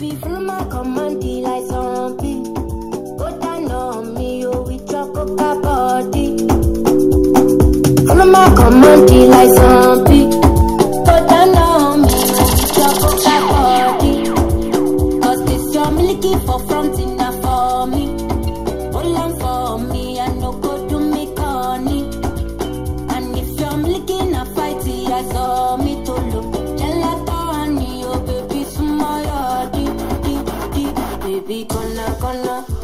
baby, follow my command, be like zombie. Go down on me, yo, with your coca body. Follow my command, be like zombie. Me, for front for me. Hold on for me, I no go me corny. And if you're I saw me gonna,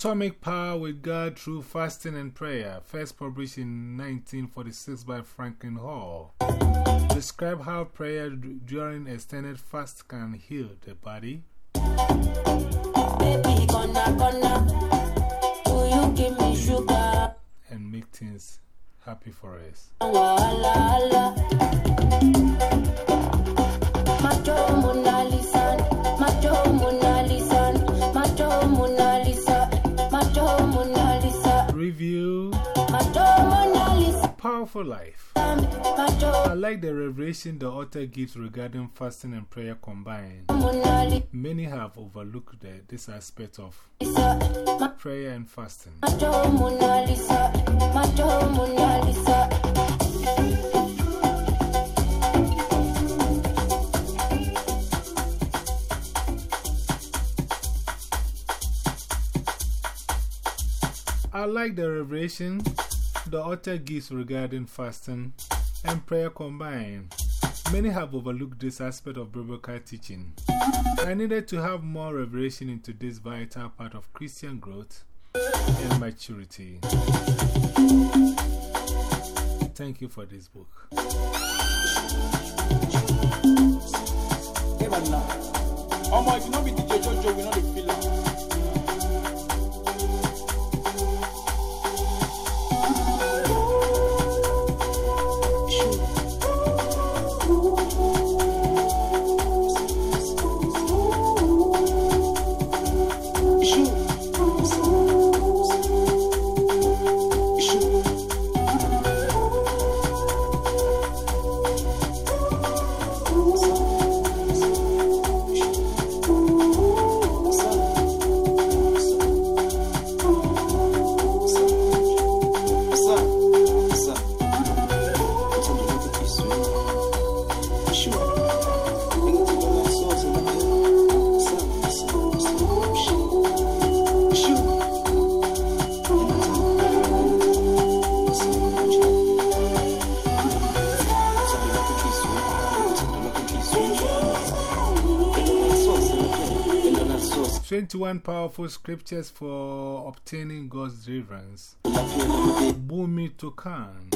Atomic Power with God Through Fasting and Prayer, first published in 1946 by Franklin Hall. Describe how prayer during extended fast can heal the body. Baby, gonna, gonna. You give me sugar? and make things happy for us. Oh, wala, wala. Powerful Life. I like the revelation the author gives regarding fasting and prayer combined. Many have overlooked the, this aspect of prayer and fasting. I like the revelation the author gives regarding fasting and prayer combined. Many have overlooked this aspect of biblical teaching. I needed to have more revelation into this vital part of Christian growth and maturity. Thank you for this book. Hey, show. 21 powerful scriptures for obtaining God's deliverance. Bumi Tukan.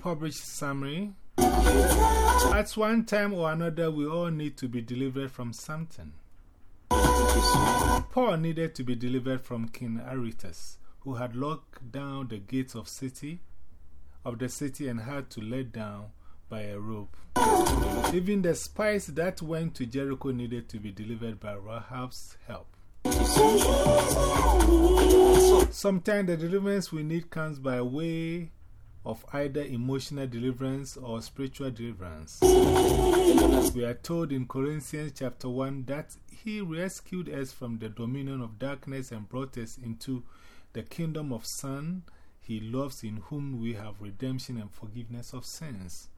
Published summary. At one time or another, we all need to be delivered from something. Paul needed to be delivered from King Aretas, who had locked down the gates of city of the city and had to let down by a rope. Even the spies that went to Jericho needed to be delivered by Rahab's help. Sometimes the deliverance we need comes by way of either emotional deliverance or spiritual deliverance. We are told in Corinthians chapter 1 that He rescued us from the dominion of darkness and brought us into the kingdom of Son He loves, in whom we have redemption and forgiveness of sins.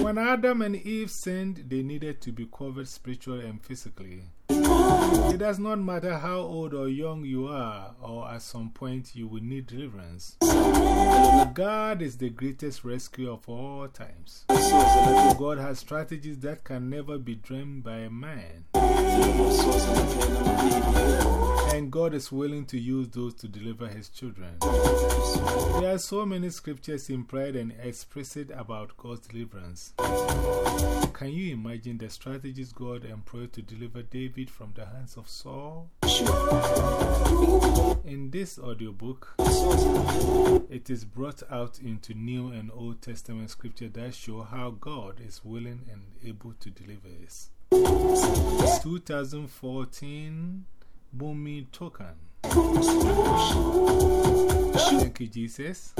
When Adam and Eve sinned, they needed to be covered spiritually and physically. It does not matter how old or young you are, or at some point you will need deliverance. God is the greatest rescuer of all times. God has strategies that can never be dreamed by a man. And God is willing to use those to deliver His children. There are so many scriptures implied and explicit about God's deliverance. Can you imagine the strategies God employed to deliver David from the hands of Saul? In this audiobook, it is brought out into New and Old Testament scripture that show how God is willing and able to deliver us. 2014 Bumi Token. Thank you, Jesus.